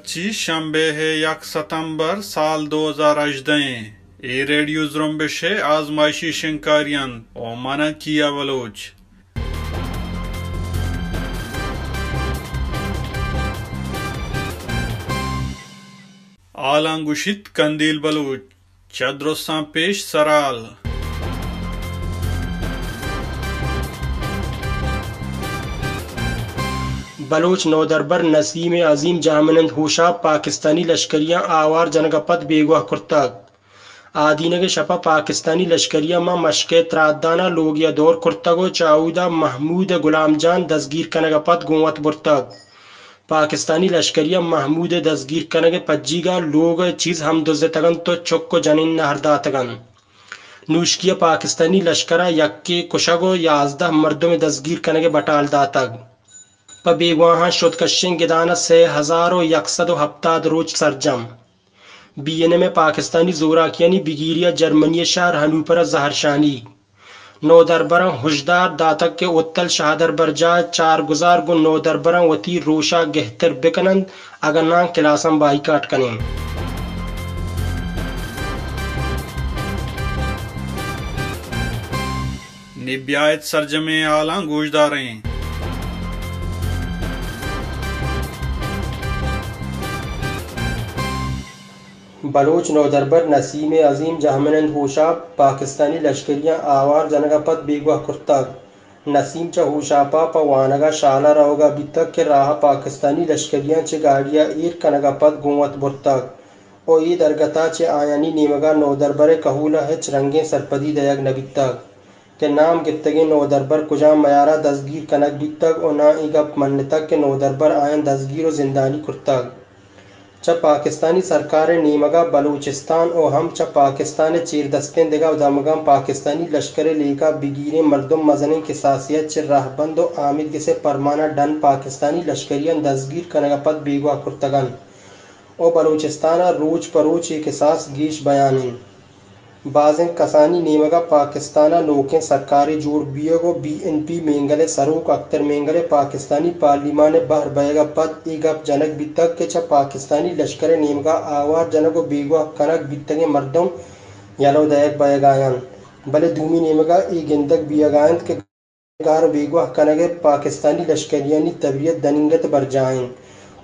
कच्ची शंबे है, यक सितंबर, साल 2018 ए रेडियो जुम्बिश है आजमाइशी शिंकारियन ओ मना किया बलोच। आलांगुशित कंदील बलूच, चद्रोसा पेश सराल। बलोच नौदरबर नसीम अजीम जामनंद होशा पाकिस्तानी लश्करियाँ आवार जनगपत बेगवा कुर्तग आदीन के शपा पाकिस्तानी लश्करिया मा मशक त्रादाना लोग या दौर कुर्तगो चाऊदा महमूद गुलाम जान दसगीर कनगपत गुवत बुर्तग पाकिस्तानी लश्करिया महमूद दसगीर कनग पज्जीगा लोग चीज़ हम दुज तगन तो चुक्को जनिन नहरदा तगन नूशकिया पाकिस्तानी लश्करा यक्के कुशगो याजदा मर्दों में दसगीर कनगे बटाल दातग। पबेगवाहा शुदकशिंग गिदाना से हज़ारों यकसद हफ्ताद रोज सरजम। बीएनए में पाकिस्तानी जोराकियानी बिगिरिया जर्मनी शहर हनूपर जहरशानी नौ दरबरं हुशदार दातक के उत्तल शाहदर बरजा चार गुजार गु नौ दरबरं वती रोशा गहतर बिकनंद अगन्ना किलासम बाई काट कनें। निब्यायत सरजमे आला गोशदारें बलोच नौदरबर नसीम अजीम जहमनंद होशाब पाकिस्तानी लश्करियाँ, आवार जनगापत बेगवा कुर्तग नसीम च होशापा पवानगा शाला रहोगा बितक के राह, पाकिस्तानी लश्करियाँ च गाड़िया, ईर कनगापत गुवत बुर्तग ओ ई दरगता च आयानी नीमगा नौदरबर कहूला है, चरंगे सरपदी दयग नबितग के नाम गित्तगे नौदरबर कुजाम मयारा दसगीर कनक बितग और ना इगप मन्नतक के नौदरबर आयन दसगीर और जिंदानी कुर्तग च पाकिस्तानी सरकार नीमगा, बलूचिस्तान और हम च पाकिस्तान चीर दस्तें दिगा दमगा पाकिस्तानी लश्कर लेगा, बिगीर मरदम मजन के सासियत चिर राहबंद और आमिद से परमाना डन पाकिस्तानी लश्करियन दसगीर कनगपत बेगवा कुर्तगन और बलूचिस्तान रूच परूच एक सास गीश बयानी। बाज़ कसानी नेमगा पाकिस्ताना लोकें सरकारी जोड़ बियगो बीएनपी मेंगले सरूक अख्तर मेंगले पाकिस्तानी पार्लिमान बहर बयगा पद इगप जनक बितक के छ पाकिस्तानी लश्कर नेमगा आवार जनक बेगो कनक बितगे मर्दम यलो दयक बयगायन भले धूमी नेमगा ई गिंदक बियगायन के गार बेगवा कनगे पाकिस्तानी लश्करियानी तबीयत दनिंगत बरजायन।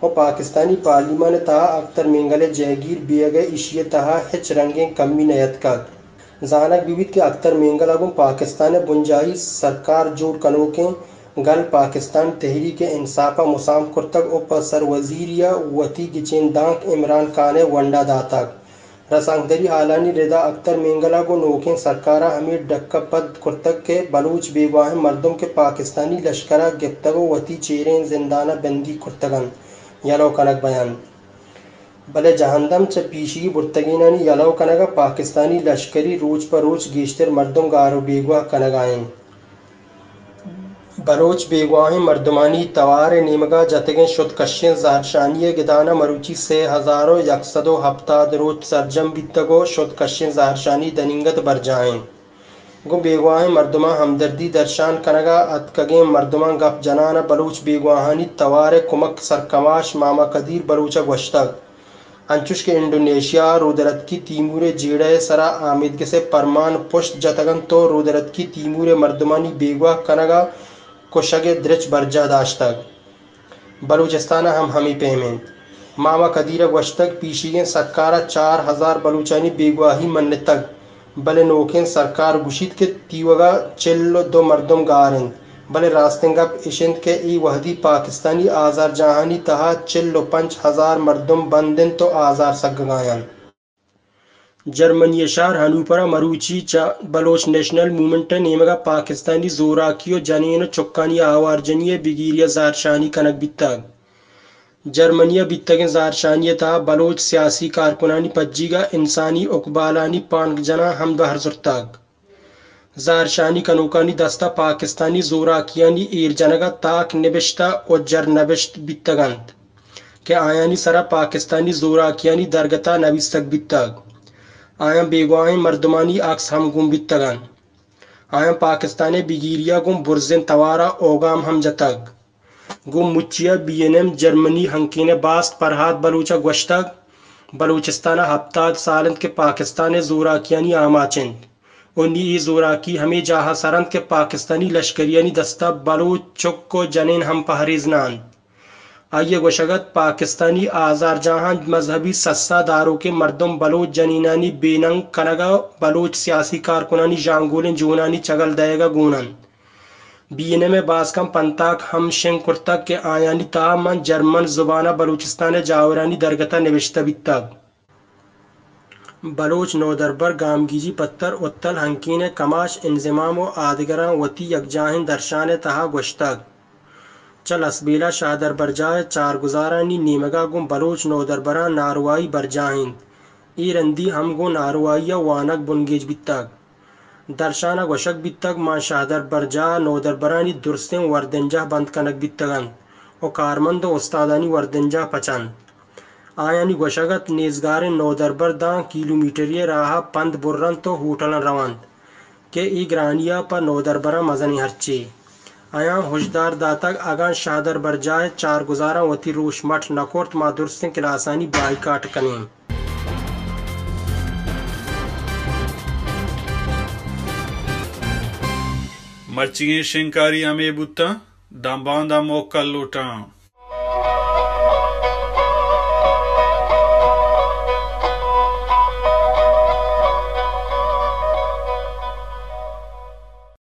और पाकिस्तानी पार्लिमान तहा अख्तर मेंगले जयगीर बेगे इशिय तहा हिच रंगे कमी नयत का जानक विविध के अख्तर मेंगल अगुम पाकिस्तान बुंजाई सरकार जोड़ कनोके गल पाकिस्तान तहरी के इंसाफा मुसाम कुर्तक उप सर वजीरिया वती गिचेन दांक इमरान खान वंडा दातक रसांगदरी आलानी रिदा अख्तर मेंगला को नोके सरकारा हमीद डक्का पद कुर्तक के बलूच बेगवाह मर्दों के पाकिस्तानी लश्करा गिफ्तगो वती चेरें जिंदाना बंदी कुर्तगन। यलो कनक बयान भले जहंदम च पीशी बुर्तगीनानी यलो कनगा पाकिस्तानी लश्करी रोज पर रोज गेश्तर मर्दम गारो बेगवा कनगायन बलोच बेगवाहें मर्दमानी तवार नीमगा जतगे शुदकशें जहरशानी गिदाना मरुची से हज़ारों यकसदो हफ्ताद रोज सरजम बितगो शुदकशें जहरशानी दनिंगत बरजाएँ गो बेगवाहें मर्दमा हमदर्दी दर्शान कनगा अतकगे मर्दमा गप जनाना बलूच बेगवाहानी तवार कुमक सरकमाश मामा कदीर बलूचा गश्तक अंचुश के इंडोनेशिया रुदरत की तीमूर जेड़े सरा आमिद के से परमान पुष्ट जतगन तो रुदरत की तीमूर मर्दमानी बेगवा कनगा कुशगे द्रिच बरजा दाश्तक बलूचिस्ताना हम हमी पेमेंट। मामा कदीर वश्तक पीशीगे सरकारा चार हज़ार बलूचानी बेगवाही मन बले नोकें सरकार गुशित के तीवगा चिल्लो दो मर्दम गारन बले रास्तेंगप इशिंद के ई वहदी पाकिस्तानी आजार जहानी तहा चिल्लो पंच हज़ार मर्दम बंदिन तो आजार सगायन जर्मनी शहर हनूपरा मरूची बलोच नेशनल मूवमेंट नेमगा पाकिस्तानी जोराकियो जनीन चुक्कानी आवार आवारजनिय बिगिरिया जारशानी कनक बित्तग। जर्मनिया बित्तगे जारशानी था, बलोच सियासी कारकुनानी पज्जीगा, इंसानी उकबालानी पानक जना हम बहर जुर्तग जारशानी कनोकानी दस्ता पाकिस्तानी जोराकियानी ईर जनगा ताक निबिश्ता और जर नबिश्त बित्तगंत। के आयानी सरा पाकिस्तानी जोराकियानी दरगता नबिस्तक बित्तग आया बेगवाएँ मर्दमानी अक्स हम गुम बित्तगन आया पाकिस्तानी बिगीरिया गुम बुरजिन तवारा ओगाम हम जतग गो मुचिया बी एन एम जर्मनी हंकीने बास्त परहात बलूचा गोश्तक बलूचिस्तान हफ्ताद सालंद के पाकिस्तान जोराकियानी आमाचंद उन्नी जोराकी हमें जहा सरंद के पाकिस्तानी लश्करियानी दस्ता बलूच को जनेन हम पहरेजनान। आइए गोशगत, पाकिस्तानी आज़ार जहाँ मजहबी सस्सा दारों के मर्दम बलोच जनीनानी बेनंग कनगा, बलोच सियासी कारकुनानी जांगोलन जूनानी चगल दएगा गूनन। बीने में बासकम पंताक हम शेंग कुर्तक के आयानी तामन जर्मन जुबाना बलूचिस्तान जावरानी दरगता निविश्ता बितक बलोच नौदरबर, गामगीजी पत्थर, उत्तल हंकीन, कमाश, इंजमाम व आदगरा, वती, यकजाहिन, दर्शान, तहा गोश्तक चल असबीला शादर बरजाए चार गुजारानी नीमगा गुम बलोच नौदरबरा, नारवाई बरजाहिंद ई रंदी हम गो नारवाइया वानक बुनगेज बितक दर्शाना गोशक बितक माँ शादर बरजा नौदरबरानी दुरसें वर्दंजा बंद कनक बितगन और कारमंद उस्तादानी वर्दंजा पचन आयानी गोशगत नेजगार नौदरबर दा किलोमीटर राह पंद बुर्रन तो होटल रवंत के ई ग्रानिया पर नौदरबरा मजनी हरचे आया होशदार दातक अगन शादर बरजाए चार गुजारा वती रोश मठ नकोर्त माधुर सिंह किलासानी बाई काट कने मर्चिगे शिंकारी